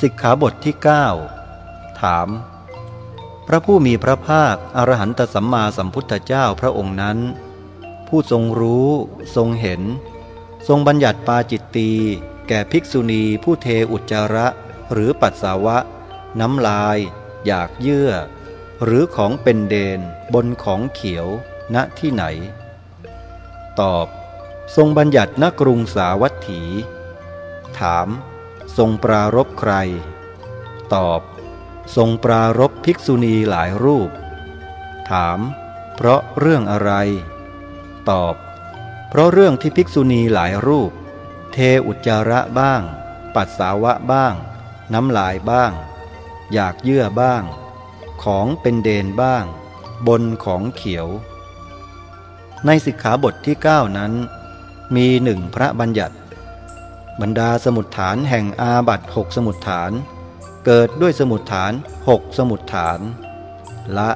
สิกขาบทที่ 9 ถาม พระผู้มีพระภาคอรหันตสัมมาสัมพุทธเจ้าพระองค์นั้น ผู้ทรงรู้ทรงเห็น ทรงบัญญัติปาจิตตีแก่ภิกษุณีผู้เทอุจจาระหรือปัสสาวะ น้ำลาย อยากเยื่อ หรือของเป็นเดนบนของเขียว ณที่ไหน ตอบ ทรงบัญญัติณกรุงสาวัตถี ถาม ทรงปรารบใคร ตอบ ทรงปรารบภิกษุณีหลายรูป ถาม เพราะเรื่องอะไร ตอบ เพราะเรื่องที่ภิกษุณีหลายรูป เทอุจจาระบ้าง ปัสสาวะบ้าง น้ำลายบ้าง อยากเยื่อบ้าง ของเป็นเดนบ้าง บนของเขียว ในสิกขาบทที่ 9 นั้น มีหนึ่งพระบัญญัติ บรรดาสมุดฐานแห่งอาบัตหกสมุดฐาน เกิดด้วยสมุดฐานหกสมุดฐาน ละ